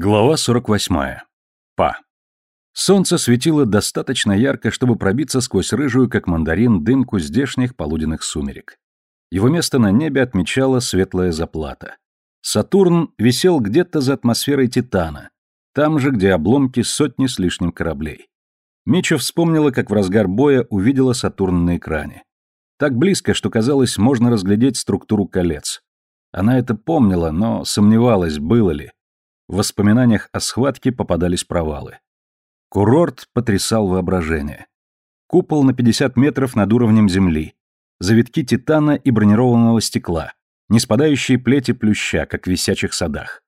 Глава 48. Па. Солнце светило достаточно ярко, чтобы пробиться сквозь рыжую, как мандарин, дымку здешних полуденных сумерек. Его место на небе отмечала светлая заплата. Сатурн висел где-то за атмосферой Титана, там же, где обломки сотни с лишним кораблей. Мича вспомнила, как в разгар боя увидела Сатурн на экране. Так близко, что казалось, можно разглядеть структуру колец. Она это помнила, но сомневалась, было ли. В воспоминаниях о схватке попадались провалы. Курорт потрясал воображение. Купол на 50 метров над уровнем земли. Завитки титана и бронированного стекла. Не спадающие плети плюща, как в висячих садах.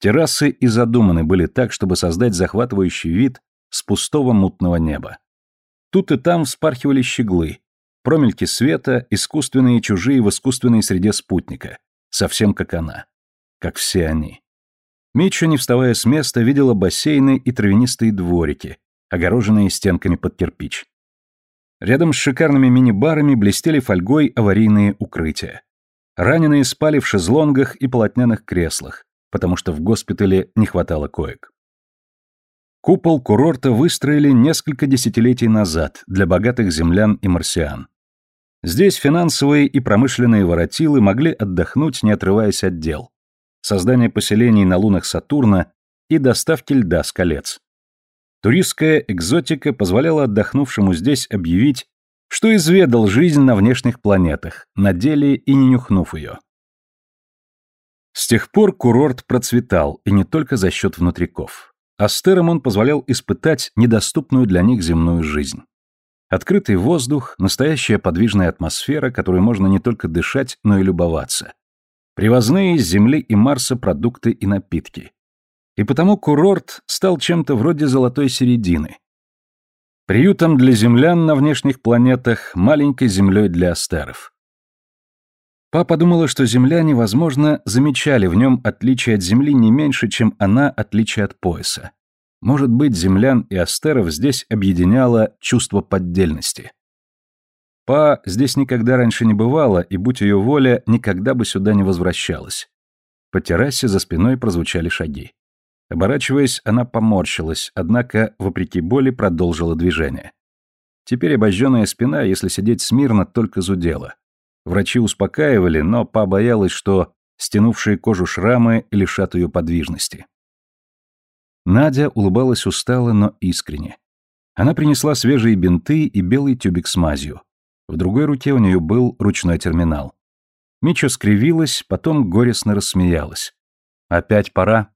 Террасы и задуманы были так, чтобы создать захватывающий вид с пустого мутного неба. Тут и там вспархивали щеглы, промельки света, искусственные чужие в искусственной среде спутника, совсем как она, как все они. Митча, не вставая с места, видела бассейны и травянистые дворики, огороженные стенками под кирпич. Рядом с шикарными мини-барами блестели фольгой аварийные укрытия. Раненые спали в шезлонгах и полотняных креслах, потому что в госпитале не хватало коек. Купол курорта выстроили несколько десятилетий назад для богатых землян и марсиан. Здесь финансовые и промышленные воротилы могли отдохнуть, не отрываясь от дел создание поселений на лунах Сатурна и доставки льда с колец. Туристская экзотика позволяла отдохнувшему здесь объявить, что изведал жизнь на внешних планетах, на деле и не нюхнув ее. С тех пор курорт процветал, и не только за счет внутриков. Астерам он позволял испытать недоступную для них земную жизнь. Открытый воздух, настоящая подвижная атмосфера, которой можно не только дышать, но и любоваться. Привозные с Земли и Марса продукты и напитки. И потому курорт стал чем-то вроде золотой середины. Приютом для землян на внешних планетах, маленькой землей для астеров. Папа думала, что земляне, возможно, замечали в нем отличие от Земли не меньше, чем она отличие от пояса. Может быть, землян и астеров здесь объединяло чувство поддельности. Па здесь никогда раньше не бывала, и, будь ее воля, никогда бы сюда не возвращалась. По террасе за спиной прозвучали шаги. Оборачиваясь, она поморщилась, однако, вопреки боли, продолжила движение. Теперь обожженная спина, если сидеть смирно, только зудела. Врачи успокаивали, но Па боялась, что стянувшие кожу шрамы лишат ее подвижности. Надя улыбалась устало, но искренне. Она принесла свежие бинты и белый тюбик с мазью. В другой руке у нее был ручной терминал. Мичо скривилась, потом горестно рассмеялась. «Опять пора?»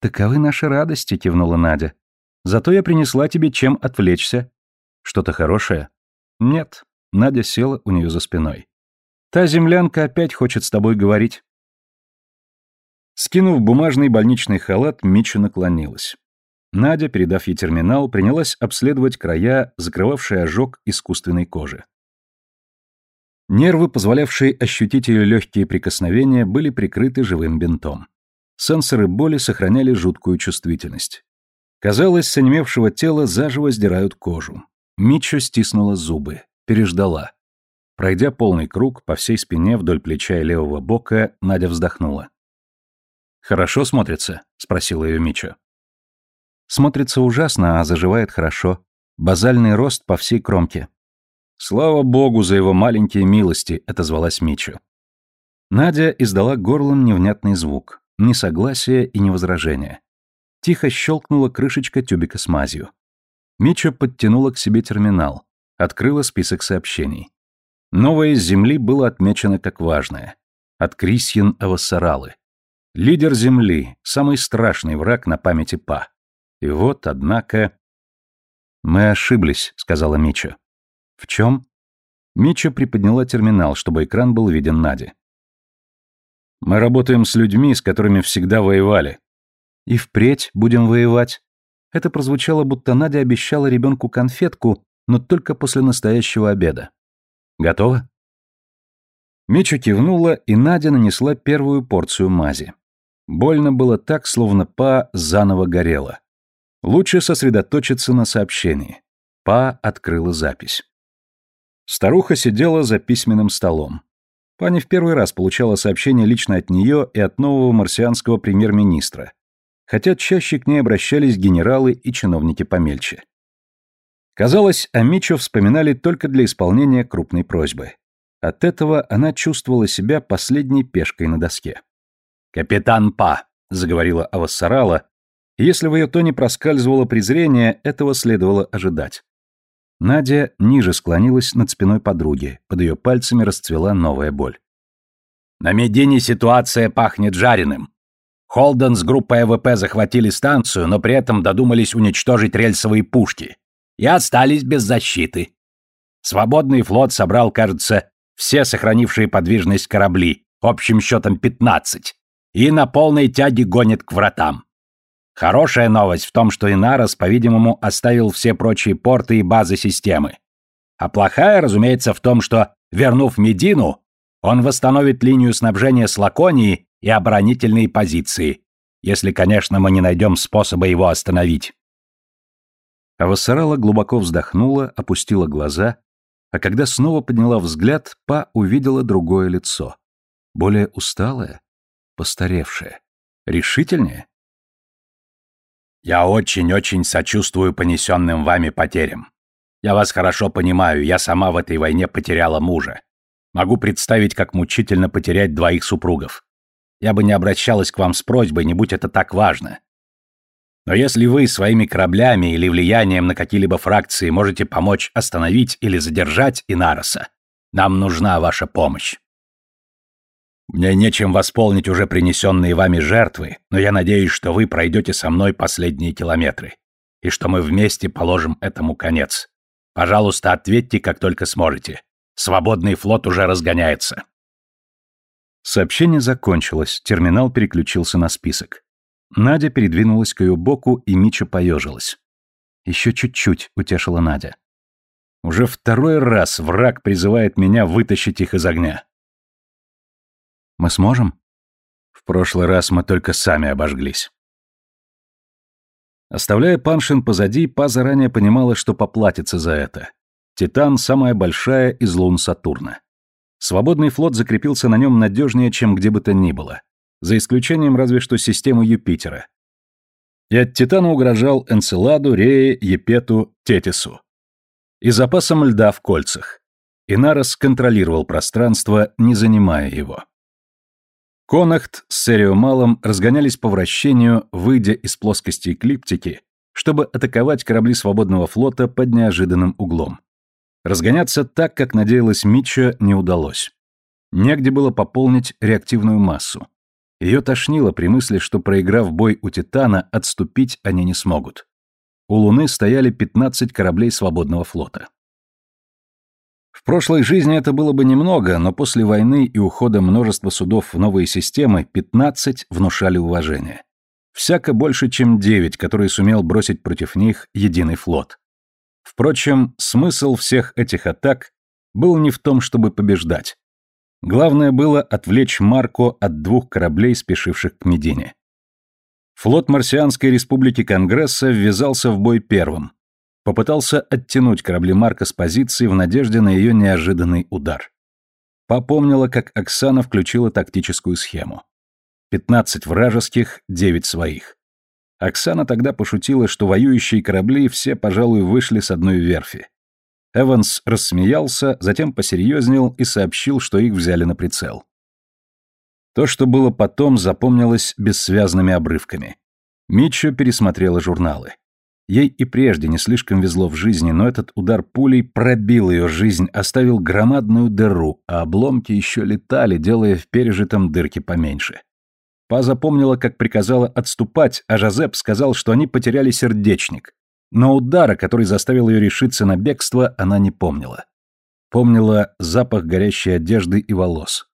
«Таковы наши радости», — кивнула Надя. «Зато я принесла тебе чем отвлечься». «Что-то хорошее?» «Нет». Надя села у нее за спиной. «Та землянка опять хочет с тобой говорить». Скинув бумажный больничный халат, Мичу наклонилась. Надя, передав ей терминал, принялась обследовать края, закрывавшие ожог искусственной кожи. Нервы, позволявшие ощутить ее легкие прикосновения, были прикрыты живым бинтом. Сенсоры боли сохраняли жуткую чувствительность. Казалось, с онемевшего тела заживо сдирают кожу. Митчо стиснула зубы, переждала. Пройдя полный круг по всей спине вдоль плеча и левого бока, Надя вздохнула. «Хорошо смотрится?» — спросила ее Мичо. «Смотрится ужасно, а заживает хорошо. Базальный рост по всей кромке. «Слава богу за его маленькие милости», — отозвалась Мичу. Надя издала горлом невнятный звук, ни согласия и ни возражения. Тихо щелкнула крышечка тюбика с мазью. Мичо подтянула к себе терминал, открыла список сообщений. Новое из Земли было отмечено как важное. От Крисьен Авассаралы. Лидер Земли, самый страшный враг на памяти Па. И вот, однако... «Мы ошиблись», — сказала Мичо. «В чем?» Мича приподняла терминал, чтобы экран был виден Наде. «Мы работаем с людьми, с которыми всегда воевали». «И впредь будем воевать». Это прозвучало, будто Надя обещала ребенку конфетку, но только после настоящего обеда. «Готово?» Мича кивнула, и Надя нанесла первую порцию мази. Больно было так, словно Па заново горела. Лучше сосредоточиться на сообщении. Па открыла запись. Старуха сидела за письменным столом. Пани в первый раз получала сообщение лично от нее и от нового марсианского премьер-министра. хотя чаще к ней обращались генералы и чиновники помельче. Казалось, о Мичо вспоминали только для исполнения крупной просьбы. От этого она чувствовала себя последней пешкой на доске. «Капитан Па», — заговорила Авассарала, если в ее тоне проскальзывало презрение, этого следовало ожидать. Надя ниже склонилась над спиной подруги, под ее пальцами расцвела новая боль. «На Медине ситуация пахнет жареным. Холден с группой АВП захватили станцию, но при этом додумались уничтожить рельсовые пушки и остались без защиты. Свободный флот собрал, кажется, все сохранившие подвижность корабли, общим счетом 15, и на полной тяге гонит к вратам. Хорошая новость в том, что Инарос, по-видимому, оставил все прочие порты и базы системы. А плохая, разумеется, в том, что, вернув Медину, он восстановит линию снабжения с Лаконией и оборонительные позиции, если, конечно, мы не найдем способа его остановить. А Вассарала глубоко вздохнула, опустила глаза, а когда снова подняла взгляд, Па увидела другое лицо. Более усталое, постаревшее, решительнее. «Я очень-очень сочувствую понесенным вами потерям. Я вас хорошо понимаю, я сама в этой войне потеряла мужа. Могу представить, как мучительно потерять двоих супругов. Я бы не обращалась к вам с просьбой, не будь это так важно. Но если вы своими кораблями или влиянием на какие-либо фракции можете помочь остановить или задержать Инароса, нам нужна ваша помощь. Мне нечем восполнить уже принесенные вами жертвы, но я надеюсь, что вы пройдете со мной последние километры, и что мы вместе положим этому конец. Пожалуйста, ответьте, как только сможете. Свободный флот уже разгоняется. Сообщение закончилось, терминал переключился на список. Надя передвинулась к ее боку, и Мича поежилась. «Еще чуть-чуть», — утешила Надя. «Уже второй раз враг призывает меня вытащить их из огня». «Мы сможем?» «В прошлый раз мы только сами обожглись». Оставляя Паншин позади, Па заранее понимала, что поплатится за это. Титан – самая большая из лун Сатурна. Свободный флот закрепился на нем надежнее, чем где бы то ни было за исключением разве что системы Юпитера. И от Титана угрожал Энцеладу, Рее, Епету, Тетису. И запасом льда в кольцах. Инарос контролировал пространство, не занимая его. Конахт с Сериомалом разгонялись по вращению, выйдя из плоскости эклиптики, чтобы атаковать корабли свободного флота под неожиданным углом. Разгоняться так, как надеялась Митча, не удалось. Негде было пополнить реактивную массу. Ее тошнило при мысли, что, проиграв бой у Титана, отступить они не смогут. У Луны стояли 15 кораблей свободного флота. В прошлой жизни это было бы немного, но после войны и ухода множества судов в новые системы 15 внушали уважение. Всяко больше, чем 9, которые сумел бросить против них единый флот. Впрочем, смысл всех этих атак был не в том, чтобы побеждать. Главное было отвлечь Марко от двух кораблей, спешивших к Медине. Флот Марсианской республики Конгресса ввязался в бой первым. Попытался оттянуть корабли Марка с позиции в надежде на ее неожиданный удар. Попомнила, как Оксана включила тактическую схему. 15 вражеских, 9 своих. Оксана тогда пошутила, что воюющие корабли все, пожалуй, вышли с одной верфи. Эванс рассмеялся, затем посерьезнел и сообщил, что их взяли на прицел. То, что было потом, запомнилось бессвязными обрывками. Митчо пересмотрела журналы. Ей и прежде не слишком везло в жизни, но этот удар пулей пробил ее жизнь, оставил громадную дыру, а обломки еще летали, делая в пережитом дырке поменьше. Па запомнила, как приказала отступать, а Жозеп сказал, что они потеряли сердечник, но удара, который заставил ее решиться на бегство, она не помнила. Помнила запах горящей одежды и волос.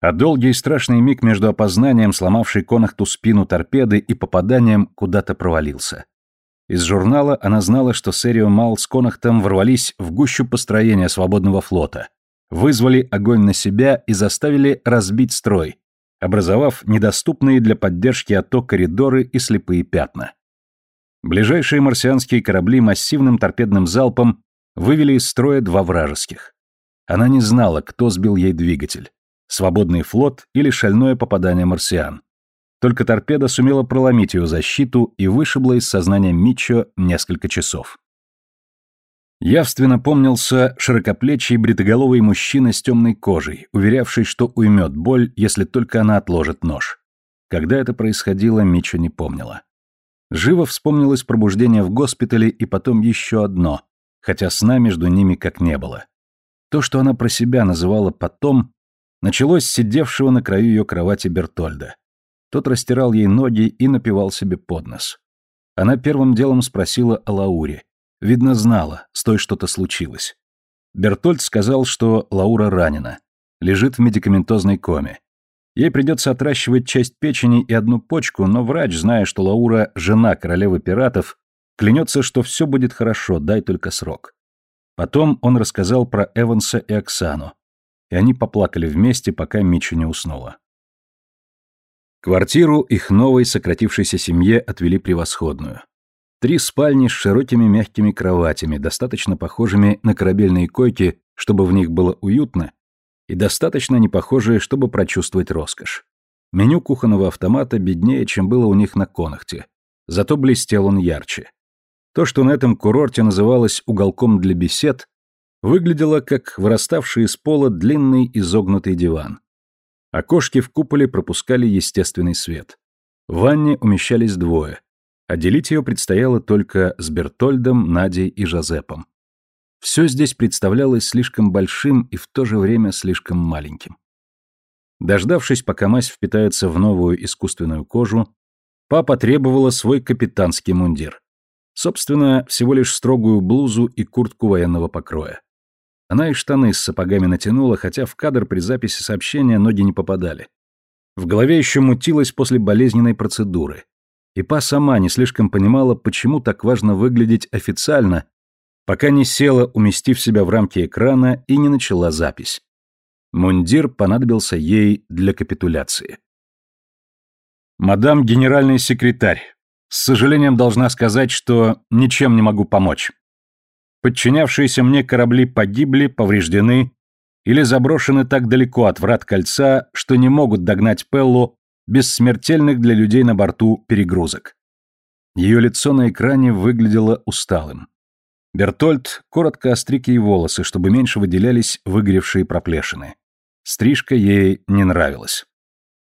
А долгий и страшный миг между опознанием, сломавшей конахту спину торпеды, и попаданием куда-то провалился. Из журнала она знала, что Серио Мал с Конахтом ворвались в гущу построения свободного флота, вызвали огонь на себя и заставили разбить строй, образовав недоступные для поддержки АТО коридоры и слепые пятна. Ближайшие марсианские корабли массивным торпедным залпом вывели из строя два вражеских. Она не знала, кто сбил ей двигатель. Свободный флот или шальное попадание марсиан. Только торпеда сумела проломить ее защиту и вышибла из сознания Митчо несколько часов. Явственно помнился широкоплечий бритоголовый мужчина с темной кожей, уверявший, что уймет боль, если только она отложит нож. Когда это происходило, Митчо не помнила. Живо вспомнилось пробуждение в госпитале и потом еще одно, хотя сна между ними как не было. То, что она про себя называла «потом», началось с сидевшего на краю ее кровати Бертольда. Тот растирал ей ноги и напивал себе под нос. Она первым делом спросила о Лауре. Видно, знала, с той что-то случилось. Бертольд сказал, что Лаура ранена. Лежит в медикаментозной коме. Ей придется отращивать часть печени и одну почку, но врач, зная, что Лаура – жена королевы пиратов, клянется, что все будет хорошо, дай только срок. Потом он рассказал про Эванса и Оксану, и они поплакали вместе, пока Мичу не уснула. Квартиру их новой сократившейся семье отвели превосходную. Три спальни с широкими мягкими кроватями, достаточно похожими на корабельные койки, чтобы в них было уютно, и достаточно непохожие, чтобы прочувствовать роскошь. Меню кухонного автомата беднее, чем было у них на Конахте. Зато блестел он ярче. То, что на этом курорте называлось уголком для бесед, выглядело как выраставший из пола длинный изогнутый диван. Окошки в куполе пропускали естественный свет. В ванне умещались двое, а делить ее предстояло только с Бертольдом, Надей и Жозепом. Все здесь представлялось слишком большим и в то же время слишком маленьким. Дождавшись, пока мазь впитается в новую искусственную кожу, папа требовала свой капитанский мундир. Собственно, всего лишь строгую блузу и куртку военного покроя. Она и штаны с сапогами натянула, хотя в кадр при записи сообщения ноги не попадали. В голове еще мутилось после болезненной процедуры. И Па сама не слишком понимала, почему так важно выглядеть официально, пока не села, уместив себя в рамки экрана и не начала запись. Мундир понадобился ей для капитуляции. «Мадам генеральный секретарь, с сожалением должна сказать, что ничем не могу помочь. Подчинявшиеся мне корабли погибли, повреждены или заброшены так далеко от врат кольца, что не могут догнать Пеллу без смертельных для людей на борту перегрузок. Ее лицо на экране выглядело усталым. Бертольд коротко остриг ей волосы, чтобы меньше выделялись выгоревшие проплешины. Стрижка ей не нравилась.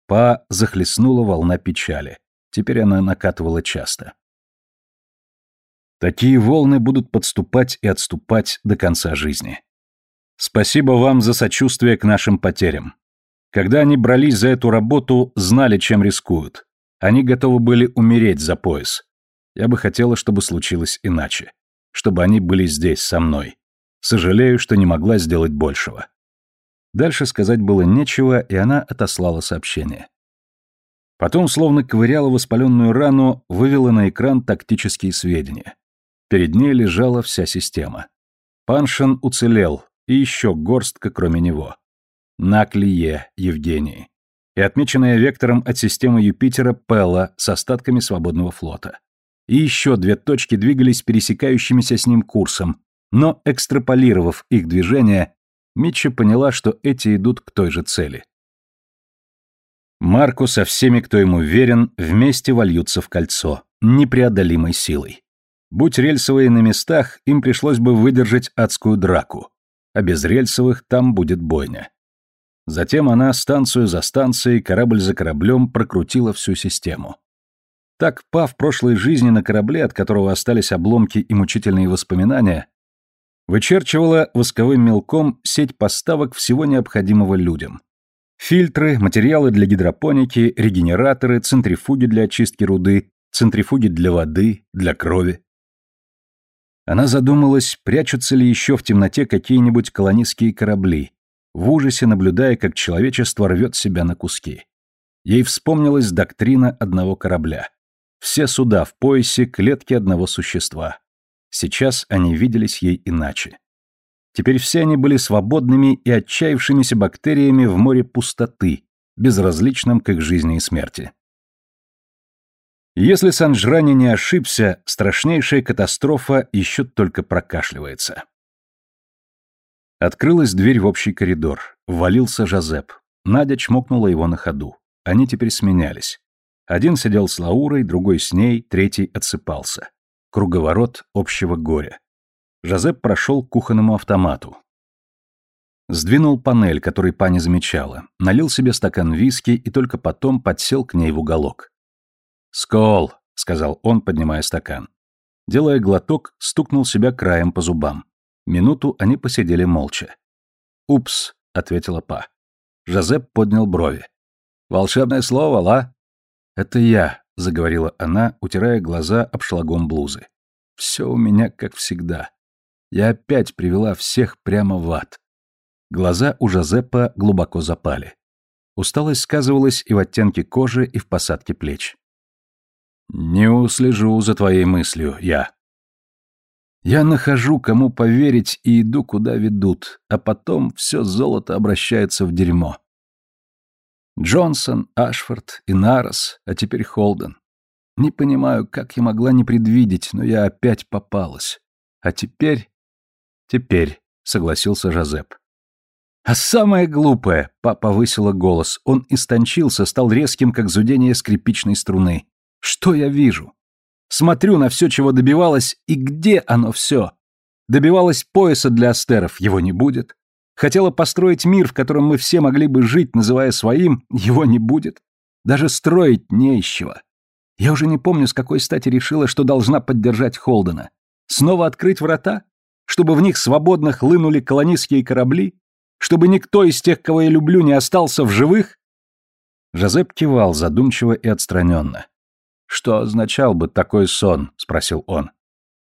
Па захлестнула волна печали. Теперь она накатывала часто. Такие волны будут подступать и отступать до конца жизни. Спасибо вам за сочувствие к нашим потерям. Когда они брались за эту работу, знали, чем рискуют. Они готовы были умереть за пояс. Я бы хотела, чтобы случилось иначе. Чтобы они были здесь, со мной. Сожалею, что не могла сделать большего. Дальше сказать было нечего, и она отослала сообщение. Потом, словно ковыряла воспаленную рану, вывела на экран тактические сведения. Перед ней лежала вся система. Паншин уцелел, и еще горстка кроме него. На клие Евгении. И отмеченная вектором от системы Юпитера Пелла с остатками свободного флота. И еще две точки двигались пересекающимися с ним курсом, но, экстраполировав их движение, Митча поняла, что эти идут к той же цели. Марку со всеми, кто ему верен, вместе вольются в кольцо, непреодолимой силой. Будь рельсовые на местах, им пришлось бы выдержать адскую драку, а без рельсовых там будет бойня. Затем она станцию за станцией, корабль за кораблем прокрутила всю систему. Так Па в прошлой жизни на корабле, от которого остались обломки и мучительные воспоминания, вычерчивала восковым мелком сеть поставок всего необходимого людям. Фильтры, материалы для гидропоники, регенераторы, центрифуги для очистки руды, центрифуги для воды, для крови. Она задумалась, прячутся ли еще в темноте какие-нибудь колонистские корабли, в ужасе наблюдая, как человечество рвет себя на куски. Ей вспомнилась доктрина одного корабля. Все суда в поясе, клетки одного существа. Сейчас они виделись ей иначе. Теперь все они были свободными и отчаявшимися бактериями в море пустоты, безразличным к их жизни и смерти. Если Санжрани не ошибся, страшнейшая катастрофа еще только прокашливается. Открылась дверь в общий коридор. Ввалился Жозеп. Надя чмокнула его на ходу. Они теперь сменялись. Один сидел с Лаурой, другой с ней, третий отсыпался. Круговорот общего горя. Жозеп прошел к кухонному автомату. Сдвинул панель, который па не замечала, налил себе стакан виски и только потом подсел к ней в уголок. «Скол», — сказал он, поднимая стакан. Делая глоток, стукнул себя краем по зубам. Минуту они посидели молча. «Упс», — ответила па. Жозеп поднял брови. «Волшебное слово, ла?» «Это я», — заговорила она, утирая глаза обшлагом блузы. «Все у меня как всегда. Я опять привела всех прямо в ад». Глаза у Жозепа глубоко запали. Усталость сказывалась и в оттенке кожи, и в посадке плеч. «Не услежу за твоей мыслью, я», я нахожу, кому поверить, и иду, куда ведут, а потом все золото обращается в дерьмо. Джонсон, Ашфорд и Нарос, а теперь Холден. Не понимаю, как я могла не предвидеть, но я опять попалась. А теперь... Теперь, согласился Жозеп. А самое глупое, папа высила голос, он истончился, стал резким, как зудение скрипичной струны. Что я вижу? Смотрю на все, чего добивалась, и где оно все? Добивалась пояса для астеров, его не будет. Хотела построить мир, в котором мы все могли бы жить, называя своим, его не будет. Даже строить не из чего. Я уже не помню, с какой стати решила, что должна поддержать Холдена. Снова открыть врата? Чтобы в них свободно хлынули колонистские корабли? Чтобы никто из тех, кого я люблю, не остался в живых? Жозеп кивал задумчиво и отстраненно. «Что означал бы такой сон?» — спросил он.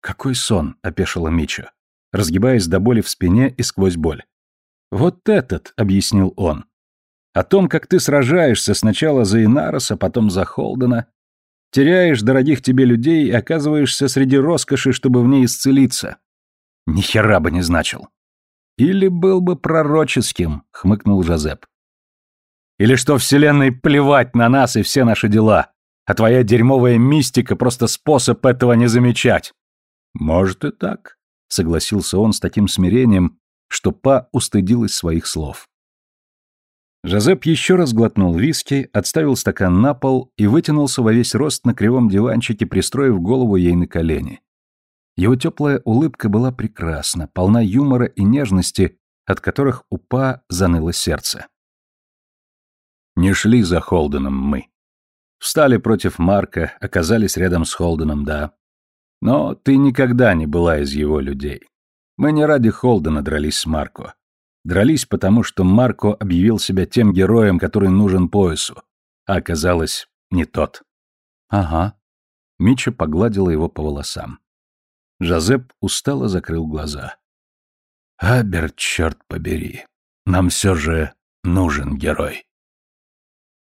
«Какой сон?» — опешила Мичо, разгибаясь до боли в спине и сквозь боль. «Вот этот», — объяснил он. «О том, как ты сражаешься сначала за Инароса, потом за Холдена, теряешь дорогих тебе людей и оказываешься среди роскоши, чтобы в ней исцелиться. Ни хера бы не значил». «Или был бы пророческим», — хмыкнул Жозеп. «Или что Вселенной плевать на нас и все наши дела, а твоя дерьмовая мистика просто способ этого не замечать. Может и так, согласился он с таким смирением, что Па устыдилась своих слов. Жозеп еще раз глотнул виски, отставил стакан на пол и вытянулся во весь рост на кривом диванчике, пристроив голову ей на колени. Его теплая улыбка была прекрасна, полна юмора и нежности, от которых у Па заныло сердце. Не шли за Холденом мы. Встали против Марка, оказались рядом с Холденом, да. Но ты никогда не была из его людей. Мы не ради Холдена дрались с Марко. Дрались потому, что Марко объявил себя тем героем, который нужен поясу. А оказалось, не тот. Ага. Мича погладила его по волосам. Жозеп устало закрыл глаза. Абер, черт побери. Нам все же нужен герой.